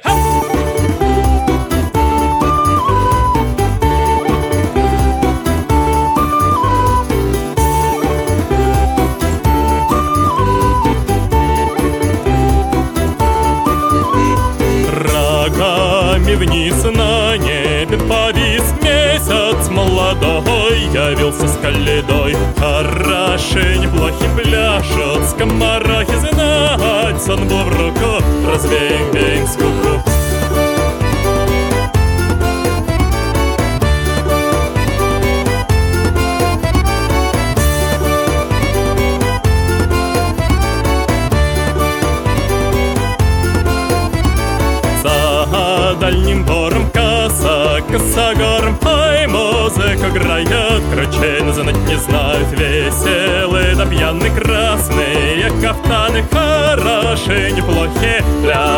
Hey! Рогами вниз на небе повис месяц молодой. Явился с каледой, хорошень плохи пляшут Скоморохи знать, сон был в руках, развеем беймскую дальним бором коса, косогором Ай, музыка играет, кручей знать не знают Веселые да пьяные красные кафтаны Хорошие, неплохие, скоморохи